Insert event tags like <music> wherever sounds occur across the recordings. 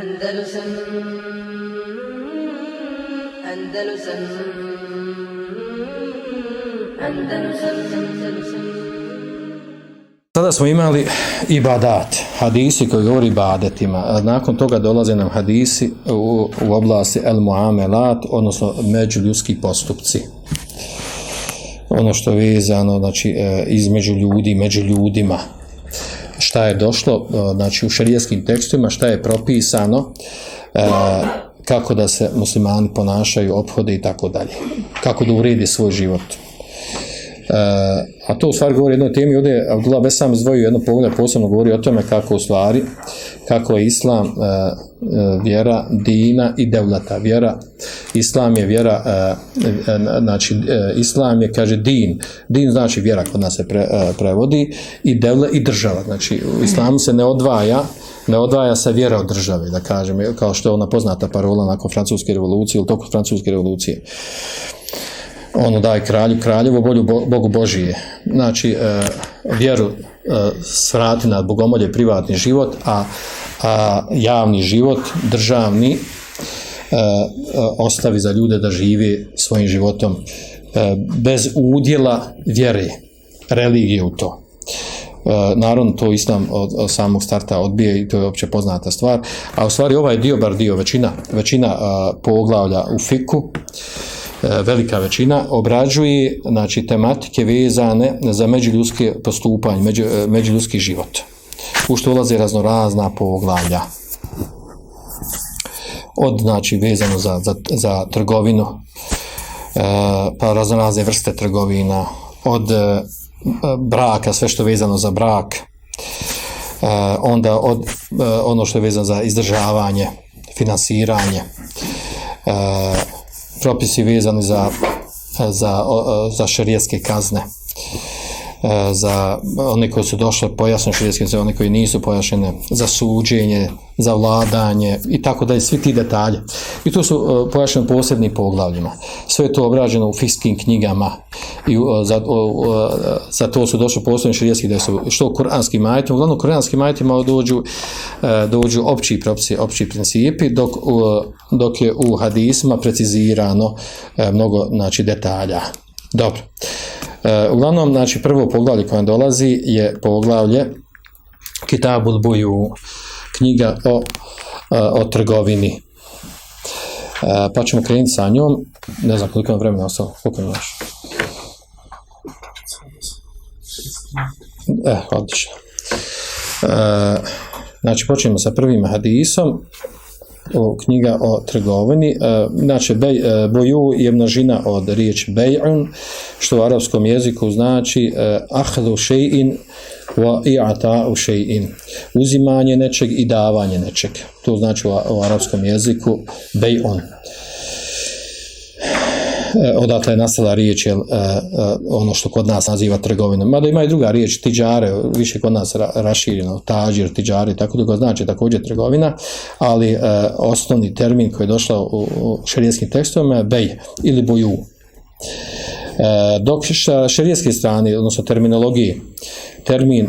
Andalusam Andalusam Andalusam Sada smo imali ibadat, hadisi koji govori ibadetima. Nakon toga dolaze nam hadisi u, u oblasti el muamelat, odnosno međuljudski postupci. Ono što je vezano znači, e, između ljudi, među ljudima. Šta je došlo e, znači, u šarijetskim tekstovima, šta je propisano, e, kako da se muslimani ponašaju, ophode i tako dalje. Kako da uredi svoj život. Uh, a to u stvari govori jednoj temi, ovdje Abdullah Besam izdvojio jedno poglavlje, posebno govori o tome kako u stvari, kako je Islam vjera dina i devlata. Vjera, Islam je vjera, znači Islam je, kaže, din. Din znači vjera, kod nas se pre, prevodi, i devle i država. Znači, u Islamu se ne odvaja, ne odvaja se vjera od države, da kažem, kao što je ona poznata parola nakon francuske revolucije ili toko francuske revolucije ono daj kralju kraljevo, volju Bogu Božije. Znači, e, vjeru e, svrati na bogomolje privatni život, a, a javni život, državni, e, e, ostavi za ljude da živi svojim životom e, bez udjela vjere, religije u to. E, naravno, to islam od, samog starta odbije i to je opće poznata stvar. A u stvari ovaj dio, bar dio, većina, većina poglavlja u fiku, E, velika većina obrađuje znači tematike vezane za međuljudske postupanje, među, e, međuljudski život. U što ulaze raznorazna poglavlja. Od znači vezano za, za, za trgovinu, e, pa raznorazne vrste trgovina, od braka, sve što je vezano za brak, onda od ono što je vezano za izdržavanje, finansiranje, propisi vezani za, za, za šarijetske kazne. e, za one koji su došle pojasne šarijetske za one koji nisu pojašene za suđenje, za vladanje i tako da je svi ti detalje i to su uh, pojašene posebnim poglavljima. Sve je to obrađeno u fiskim knjigama i uh, za, za to su došli posebni šarijetski da su što kuranskim majitima uglavnom kuranskim majitima dođu, dođu opći propisi, opći principi dok, dok je u hadisma precizirano mnogo znači, detalja. Dobro uglavnom znači prvo poglavlje koje dolazi je poglavlje Kitabul Buju knjiga o, o trgovini. Pa ćemo krenuti sa njom. Ne znam koliko je vremena ostalo. Koliko imaš? E, odlično. E, znači, počnemo sa prvim hadisom knjiga o trgovini. E, znači, bej, e, boju je množina od riječ bej'un, što u arapskom jeziku znači e, ahdu še'in wa i'ata u še'in. Uzimanje nečeg i davanje nečeg. To znači u, u arapskom jeziku bej'un. E, <laughs> odatle je nastala riječ je, uh, uh, ono što kod nas naziva trgovinom. Mada ima i druga riječ, tiđare, više kod nas ra, rašireno, tađir, tiđari, tako dugo znači također trgovina, ali uh, osnovni termin koji je došao u, šarijetskim tekstovima je bej ili boju. Dok šarijetske strane, odnosno terminologiji, termin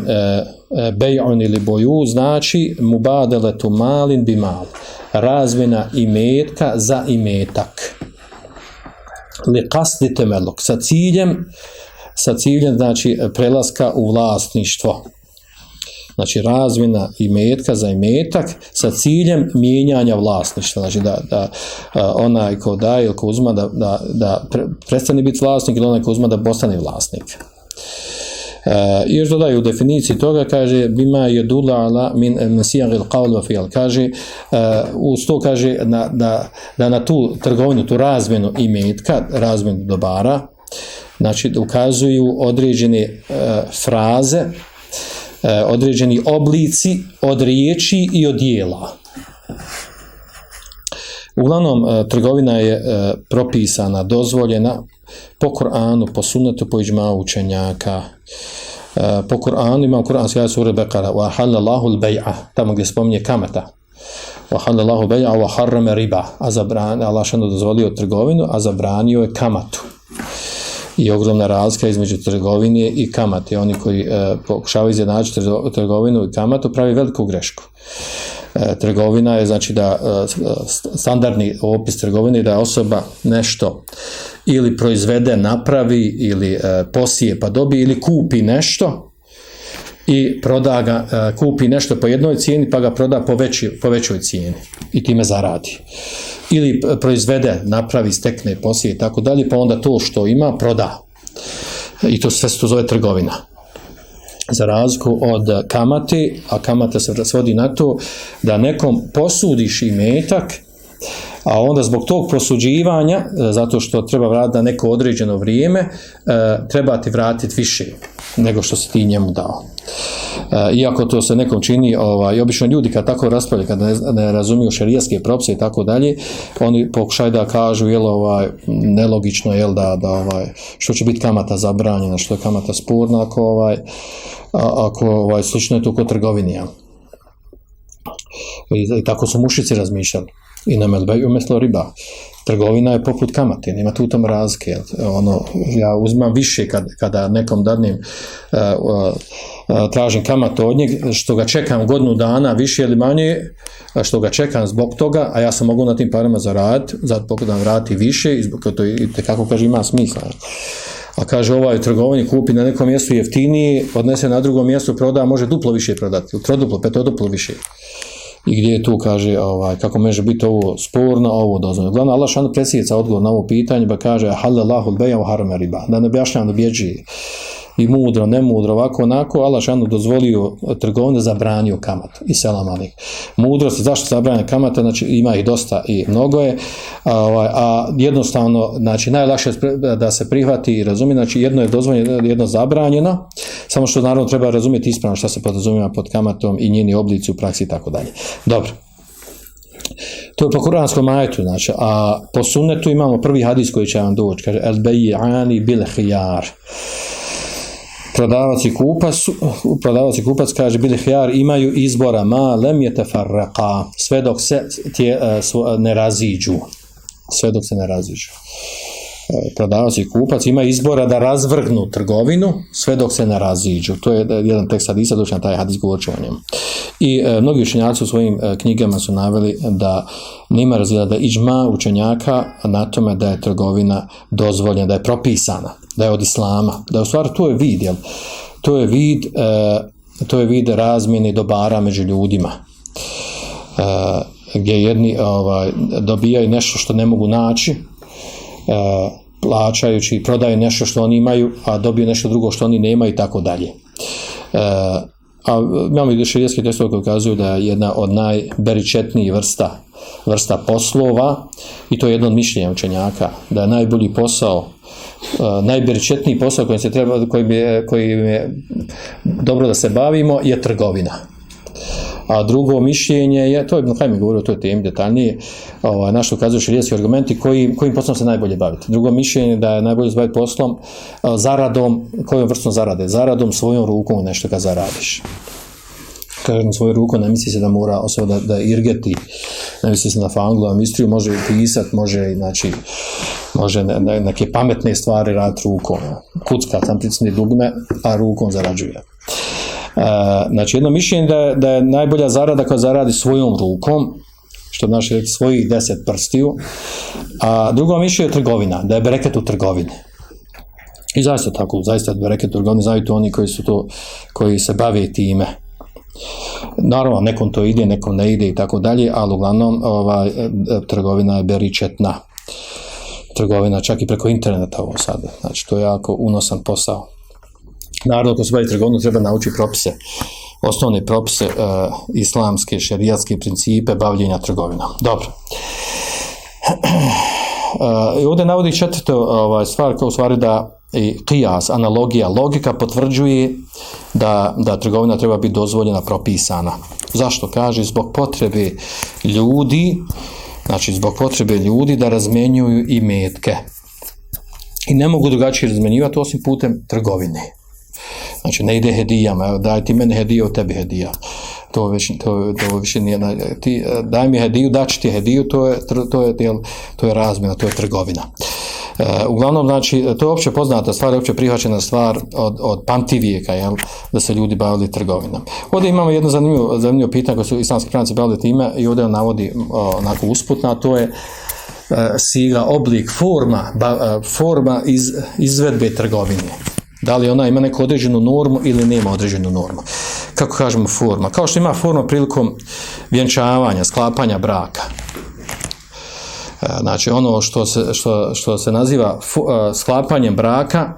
bej'un ili boju znači mubadeletu malin bi mal, razmjena imetka za imetak li kasni temelok, sa ciljem, sa ciljem, znači, prelaska u vlasništvo. Znači, razmjena imetka za imetak sa ciljem mijenjanja vlasništva. Znači, da, da onaj ko daje ili ko uzma da, da, da prestane biti vlasnik ili onaj ko uzma da postane vlasnik. Uh, još dodaju u definiciji toga, kaže, bima je dula ala min mesijan il qaul wa fi'al. Kaže, uh, uz to kaže, na, da, da na tu trgovinu, tu razmenu imetka, razmenu dobara, znači, ukazuju određene uh, fraze, određeni oblici od riječi i od dijela. Uglavnom, trgovina je propisana, dozvoljena, po Koranu, po sunnetu, po iđma učenjaka. E, po Koranu imam Koranski ajat sura Bekara. Wa halallahu al-bay'a tamo gdje spominje kamata. Wa halallahu al-bay'a wa harrama riba. A zabranio Allah što dozvolio trgovinu a zabranio je kamatu. I ogromna razlika između trgovine i kamate. Oni koji e, pokušavaju izjednačiti trgovinu i kamatu pravi veliku grešku trgovina je znači da e, standardni opis trgovine da osoba nešto ili proizvede, napravi ili e, posije pa dobije ili kupi nešto i proda ga, e, kupi nešto po jednoj cijeni pa ga proda po, veći, po većoj cijeni i time zaradi. Ili proizvede, napravi, stekne, posije i tako dalje, pa onda to što ima proda. I to sve se to zove trgovina. Za razliku od kamate, a kamata se svodi na to da nekom posudiš i metak, a onda zbog tog prosuđivanja, e, zato što treba vratiti na neko određeno vrijeme, e, treba ti vratiti više nego što si ti njemu dao. E, iako to se nekom čini, ovaj, obično ljudi kad tako raspravljaju, kad ne, ne razumiju šerijaske propise i tako dalje, oni pokušaju da kažu, jel, ovaj, nelogično, jel, da, da ovaj, što će biti kamata zabranjena, što je kamata sporna, ako, ovaj, ako ovaj, slično je to kod trgovini, I, I tako su mušici razmišljali i na melbeju umjesto riba. Trgovina je poput kamate, nema tu tom razlike. Ono, ja uzmam više kad, kada nekom dadnim uh, uh, tražim kamatu od njeg, što ga čekam godinu dana, više ili manje, što ga čekam zbog toga, a ja sam mogu na tim parama zaraditi, zato da vrati više, i zbog to i kako kaže ima smisla. A kaže ovaj trgovini kupi na nekom mjestu jeftiniji, odnese na drugom mjestu, proda, može duplo više prodati, troduplo, petoduplo više i gdje je tu kaže ovaj kako može biti ovo sporno, ovo dozvoljeno. Glavno Allah šan presjeca odgovor na ovo pitanje pa kaže halallahu al-bay'a harama riba. Da ne objašnjavam da bježi i mudro, ne mudro, ovako, onako, Allah šanu dozvolio trgovine, zabranio kamat i selam alik. Mudrost, zašto zabranja kamata, znači ima ih dosta i mnogo je, a, ovaj, a jednostavno, znači najlakše da se prihvati i razumije, znači jedno je dozvoljeno, jedno zabranjeno, samo što naravno treba razumjeti ispravno šta se podrazumijeva pod kamatom i njeni oblici u praksi i tako dalje. Dobro. To je po kuranskom majetu, znači, a po sunnetu imamo prvi hadis koji će vam doći, kaže, el beji bil hijar prodavac i kupac, prodavac i kupac kaže bili hjar imaju izbora ma lem je sve dok se tje, uh, ne raziđu. Sve dok se ne raziđu. e, prodavac i kupac ima izbora da razvrgnu trgovinu sve dok se ne raziđu. To je jedan tekst hadisa, doći na taj hadis govorit o njemu. I e, mnogi učenjaci u svojim e, knjigama su naveli da nima razvijela da iđma učenjaka na tome da je trgovina dozvoljena, da je propisana da je od islama, da je u stvari to je vid, jel? to je vid, e, to je vid razmjene dobara među ljudima, gdje jedni ovaj, dobijaju nešto što ne mogu naći, e, plaćajući, prodaju nešto što oni imaju, a dobiju nešto drugo što oni nemaju i tako dalje. E, a imamo i širijeski tekstove koji ukazuju da je jedna od najberičetnijih vrsta vrsta poslova i to je jedno od mišljenja učenjaka, da je najbolji posao uh, najberičetniji posao kojim se treba, koji bi, koji je dobro da se bavimo je trgovina. A drugo mišljenje je, to je kaj mi govorio, to je temi detaljnije, ovaj, našto ukazuju širijetski argumenti, koji, kojim poslom se najbolje baviti. Drugo mišljenje je da je najbolje baviti poslom, uh, zaradom, kojom vrstom zarade? Zaradom svojom rukom nešto kad zaradiš kaže na svoju ruku, ne misli se da mora osoba da, da irgeti, ne misli se na fanglu, mistriju može pisat, može, znači, može ne, ne, neke pametne stvari raditi rukom. Kucka, tam dugme, a rukom zarađuje. E, znači, jedno mišljenje da, da je najbolja zarada koja zaradi svojom rukom, što naši rekli svojih deset prstiju, a drugo mišljenje je trgovina, da je bereket u trgovini. I zaista tako, zaista bereket u trgovini, znaju to oni koji su to, koji se bave time. Naravno, nekom to ide, nekom ne ide i tako dalje, ali uglavnom ovaj, trgovina je beričetna. Trgovina čak i preko interneta ovo sada. Znači, to je jako unosan posao. Naravno, ako se bavi trgovinu, treba naučiti propise, osnovne propise uh, islamske, šerijatske principe bavljenja trgovinom. Dobro. Uh, ovdje navodi četvrto ovaj, stvar, kao stvari da i kijas, analogija, logika potvrđuje da, da trgovina treba biti dozvoljena, propisana. Zašto? Kaže, zbog potrebe ljudi, znači zbog potrebe ljudi da razmenjuju i metke. I ne mogu drugačije razmenjivati osim putem trgovine. Znači, ne ide hedijama, daj ti mene hediju, tebi hedija. To, već, to, to više nije, ti, daj mi hediju, daći ti hediju, to je, to je, to je, to je razmjena, to je trgovina. uglavnom, znači, to je opće poznata stvar, opće prihvaćena stvar od, od pamtivijeka, jel, da se ljudi bavili trgovinom. Ovdje imamo jedno zanimljivo, zanimljivo pitanje koje su islamski pravnici bavili time i ovdje on navodi onako usputno, a to je siga, oblik, forma, forma iz, izvedbe trgovine. Da li ona ima neku određenu normu ili nema određenu normu. Kako kažemo forma? Kao što ima forma prilikom vjenčavanja, sklapanja braka. Znači ono što se, što, što se naziva sklapanjem braka,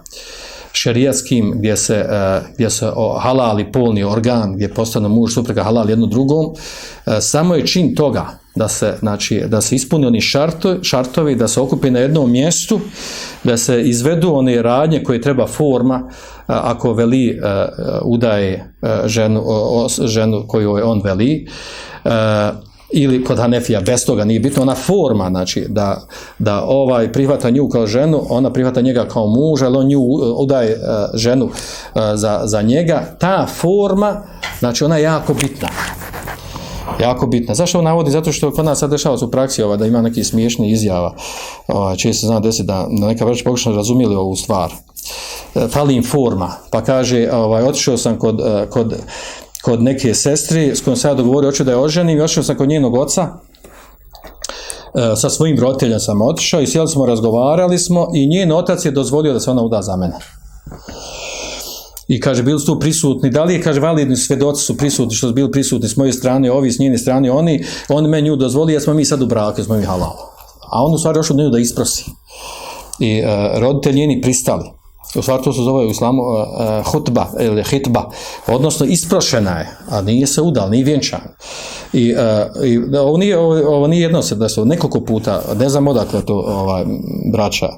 šerijatskim gdje se, e, gdje se halali polni organ, gdje postane muž supruga halal jedno drugom, e, samo je čin toga da se, znači, da se ispuni oni šartovi, šartovi, da se okupi na jednom mjestu, da se izvedu one radnje koje treba forma, e, ako veli udaje ženu, ženu koju je on veli, ili kod Hanefija bez toga nije bitno ona forma znači da, da ovaj prihvata nju kao ženu ona prihvata njega kao muža ali on nju udaje uh, ženu uh, za, za njega ta forma znači ona je jako bitna jako bitna. Zašto on navodi? Zato što kod nas sad dešava se u praksi ova, da ima neki smiješni izjava. Ova, čije se zna desiti da, da neka vrši pokušano razumijeli ovu stvar. E, fali im forma. Pa kaže, ovaj, otišao sam kod, kod kod neke sestri s kojom se ja dogovorio, hoću da je oženim otišao sam kod njenog oca, e, sa svojim roditeljom sam otišao i sjeli smo, razgovarali smo i njen otac je dozvolio da se ona uda za mene. I kaže, bili su prisutni, da li je, kaže, validni svedoci su prisutni, što su bili prisutni s moje strane, ovi s njene strane, oni, on me nju dozvoli, jer smo mi sad u braku, smo mi halal. A on u stvari još od nju da isprosi. I uh, roditelji njeni pristali u stvari to se zove u islamu uh, hutba ili hitba, odnosno isprošena je, a nije se udal, nije vjenčan. I, uh, i ovo, nije, ovo, ovo nije jedno se su nekoliko puta, ne znam odakle to ovaj, braća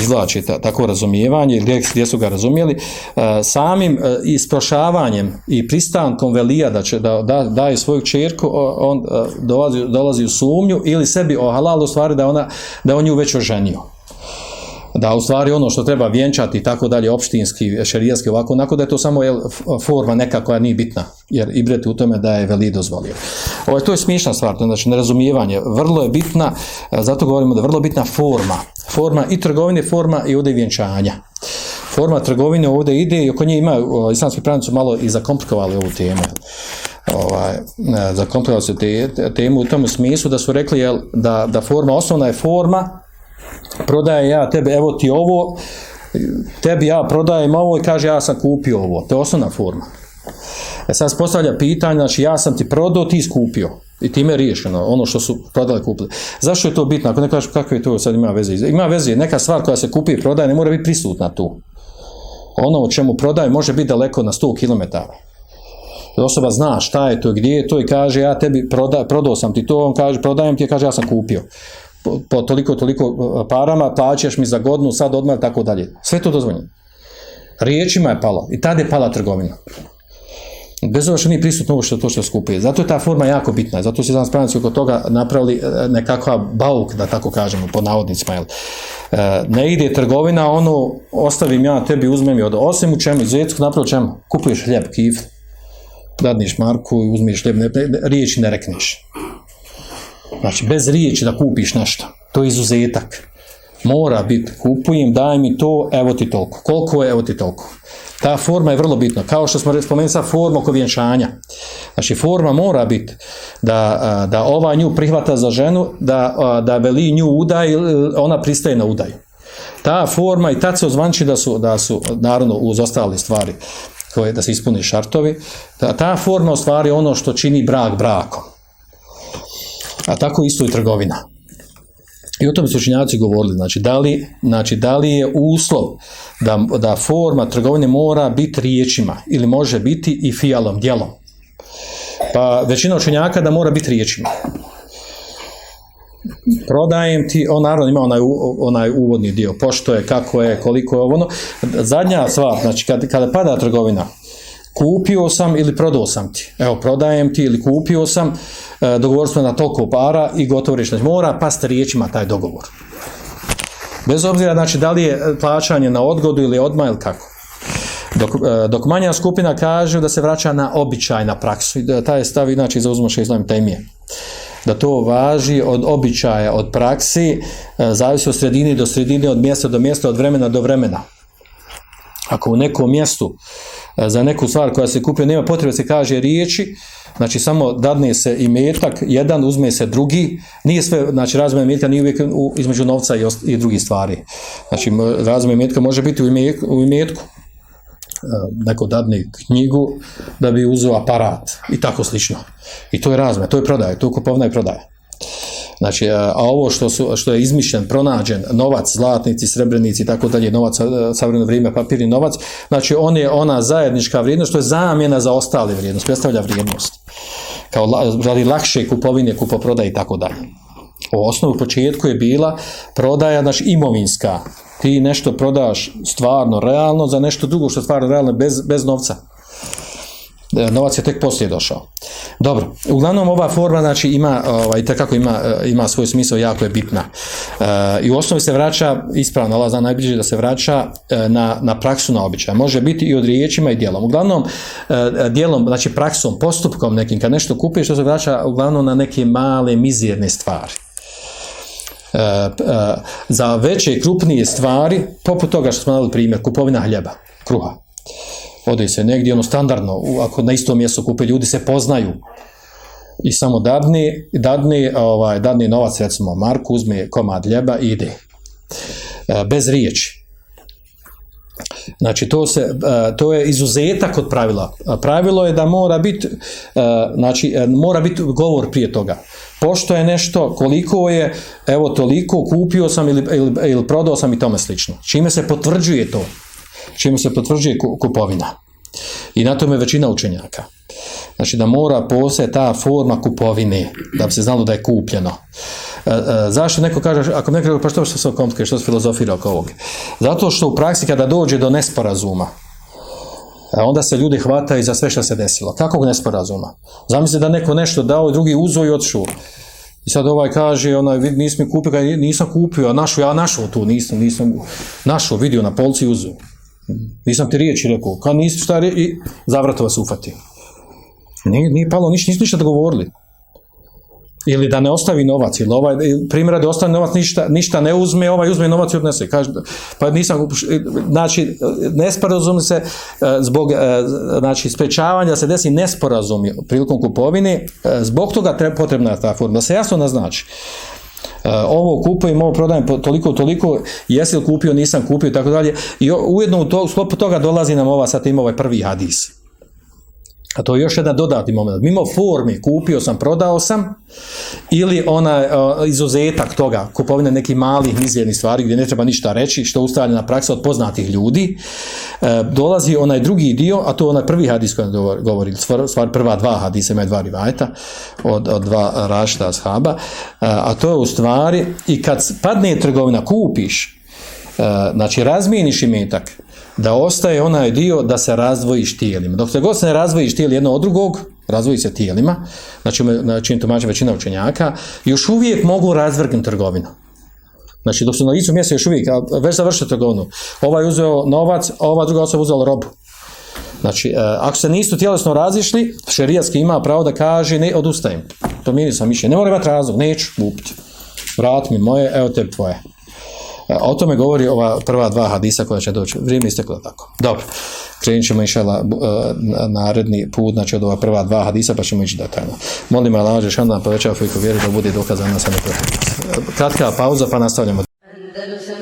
izvlači ta, tako razumijevanje, gdje, gdje su ga razumijeli, uh, samim uh, isprošavanjem i pristankom velija da će da, da daje svoju čerku, on dolazi, dolazi u sumnju ili sebi o halalu stvari da, ona, da on nju već oženio da u stvari ono što treba vjenčati i tako dalje opštinski, šerijski ovako, onako da je to samo je forma neka koja nije bitna, jer ibreti u tome da je veli dozvolio. Ovo, to je smiješna stvar, znači nerazumijevanje, vrlo je bitna, zato govorimo da je vrlo bitna forma, forma i trgovine, forma i ovdje vjenčanja. Forma trgovine ovdje ide i oko nje ima, islamski pravnici malo i zakomplikovali ovu temu ovaj, zakomplikovali su te, temu u tom smislu da su rekli jel, da, da forma, osnovna je forma, prodaje ja tebe, evo ti ovo, tebi ja prodajem ovo i kaže ja sam kupio ovo. To je osnovna forma. E sad se postavlja pitanje, znači ja sam ti prodao, ti skupio. I time je riješeno, ono što su prodali kupili. Zašto je to bitno? Ako ne kažeš kakve to sad ima veze? Ima veze, neka stvar koja se kupi i prodaje ne mora biti prisutna tu. Ono o čemu prodaje može biti daleko na 100 km. Osoba zna šta je to, gdje je to i kaže ja tebi proda, prodao sam ti to, on kaže prodajem ti, kaže ja sam kupio po toliko, toliko e, parama, plaćaš mi za godinu, sad odmah, tako dalje. Sve to dozvoljeno. Riječima je palo. I tada je pala trgovina. Bez ova što nije prisutno ovo što to što skupuje. Zato je ta forma jako bitna. Zato se znam spremnici oko toga napravili e, nekakva bauk, da tako kažemo, po navodnicima. Jel? E, ne ide trgovina, ono, ostavim ja tebi, uzmem i od osim u čemu, zecku napravo čemu? Kupuješ hljeb, kif, dadniš marku i uzmiš hljeb, ne, ne, riječi ne rekneš. Znači, bez riječi da kupiš nešto. To je izuzetak. Mora biti, kupujem, daj mi to, evo ti toliko. Koliko je, evo ti toliko. Ta forma je vrlo bitna. Kao što smo spomenuli sa forma oko vjenčanja. Znači, forma mora biti da, da ova nju prihvata za ženu, da, da veli nju udaj, ona pristaje na udaj. Ta forma i tad se ozvanči da su, da su naravno, uz ostale stvari koje da se ispuni šartovi, da ta forma u stvari ono što čini brak brakom. A tako isto i trgovina. I o tome su učinjaci govorili, znači da li, znači, da li je uslov da, da forma trgovine mora biti riječima ili može biti i fijalom, djelom. Pa većina učenjaka da mora biti riječima. Prodajem ti, on naravno ima onaj, onaj uvodni dio, pošto je, kako je, koliko je ono. Zadnja stvar, znači kada, kada pada trgovina, kupio sam ili prodao sam ti. Evo, prodajem ti ili kupio sam, e, dogovor smo na toliko para i gotovo reći, mora pasti riječima taj dogovor. Bez obzira, znači, da li je plaćanje na odgodu ili odmah ili kako. Dok, e, dok manja skupina kaže da se vraća na običaj, na praksu, da taj stav inače zauzma še izgledam temije. da to važi od običaja, od praksi, e, zavisi od sredine do sredine, od mjesta do mjesta, od vremena do vremena. Ako u nekom mjestu za neku stvar koja se kupuje nema potrebe se kaže riječi, znači samo dadne se i metak, jedan uzme se drugi, nije sve, znači razmjena metka nije uvijek u, između novca i, i drugih stvari. Znači razmjena metka može biti u, imet, u imetku, neko dadne knjigu da bi uzeo aparat i tako slično. I to je razme, to je prodaja, to je kupovna i prodaja. Znači, a ovo što, su, što je izmišljen, pronađen, novac, zlatnici, srebrenici i tako dalje, novac, savremeno vrijeme, papirni novac, znači on je ona zajednička vrijednost, što je zamjena za ostale vrijednost, predstavlja vrijednost. Kao radi lakše kupovine, kupoprodaje i tako dalje. U osnovu početku je bila prodaja, znači imovinska, ti nešto prodaš stvarno realno za nešto drugo što stvarno realno bez, bez novca. Novac je tek poslije došao. Dobro, uglavnom ova forma znači ima ovaj kako ima ima svoj smisao jako je bitna. E, I u osnovi se vraća ispravno, Allah zna najbliže da se vraća na, na praksu na običaj. Može biti i od riječima i djelom. Uglavnom djelom, znači praksom, postupkom nekim kad nešto kupiš, to se vraća uglavnom na neke male mizerne stvari. E, e, za veće i krupnije stvari, poput toga što smo dali primjer, kupovina hljeba, kruha. Ode se negdje ono standardno, ako na istom mjestu kupe ljudi se poznaju i samo dadni, dadni, ovaj, dadni novac, recimo Marku, uzme komad hljeba i ide. E, bez riječi. Znači, to, se, to je izuzetak od pravila. Pravilo je da mora biti, znači, mora biti govor prije toga pošto je nešto, koliko je, evo toliko, kupio sam ili, ili, ili prodao sam i tome slično. Čime se potvrđuje to? Čime se potvrđuje kupovina? I na tome većina učenjaka. Znači da mora postoje ta forma kupovine, da bi se znalo da je kupljeno. E, e, zašto neko kaže, ako neko kaže, pa što se komplike, što se filozofira oko ovog? Zato što u praksi kada dođe do nesporazuma, a onda se ljudi hvataju za sve što se desilo. Kakvog nesporazuma? Zamisli da neko nešto dao i drugi uzo i odšao. I sad ovaj kaže, onaj, nisi mi kupio, nisam kupio, a našao, ja našao tu, nisam, nisam našao, vidio na polci uzeo. Nisam ti riječi rekao, kad nisi šta riječi, i vas ufatio. Nije, nije palo, ništa, nisu ništa dogovorili ili da ne ostavi novac, ili ovaj, primjera da ostavi novac, ništa, ništa ne uzme, ovaj uzme novac i odnese. Kaže, pa nisam, znači, nesporazum se zbog, znači, sprečavanja se desi nesporazum prilikom kupovine, zbog toga treba, potrebna je ta forma, da se jasno naznači. Ovo kupujem, ovo prodajem toliko, toliko, jesi li kupio, nisam kupio, tako dalje. I ujedno u, to, sklopu toga dolazi nam ova, sad ima ovaj prvi hadis. A to je još jedan dodatni moment. Mimo forme, kupio sam, prodao sam, ili ona uh, izuzetak toga, kupovine nekih malih, mizernih stvari gdje ne treba ništa reći, što je ustaljena praksa od poznatih ljudi, uh, dolazi onaj drugi dio, a to je onaj prvi hadis koji govori, stvar prva dva hadisa, ima dva rivajta, od, od dva rašta shaba, uh, a to je u stvari, i kad padne trgovina, kupiš, uh, znači razmijeniš imetak, da ostaje onaj dio da se razdvojiš tijelima. Dok se god se ne razdvojiš tijeli jedno od drugog, razvoji se tijelima, znači, znači tumače većina učenjaka, još uvijek mogu razvrgnuti trgovinu. Znači, dok su na licu mjesta još uvijek, već završio trgovinu, ovaj uzeo novac, a ova druga osoba uzela robu. Znači, ako se nisu tjelesno razišli, šerijatski ima pravo da kaže, ne, odustajem. To mi sam mišljenje. Ne mora imati razlog, neću kupiti. Vrat mi moje, evo te tvoje. O tome govori ova prva dva hadisa koja će doći. Vrijeme isteklo tako. Dobro. Krenut ćemo išala naredni put, znači od ova prva dva hadisa, pa ćemo ići detaljno. Molim Allah, šanda povećava fiku vjeru da bude dokazano na same Kratka pauza, pa nastavljamo. Andalusam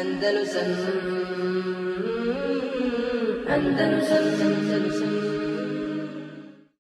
Andalusam Andalusam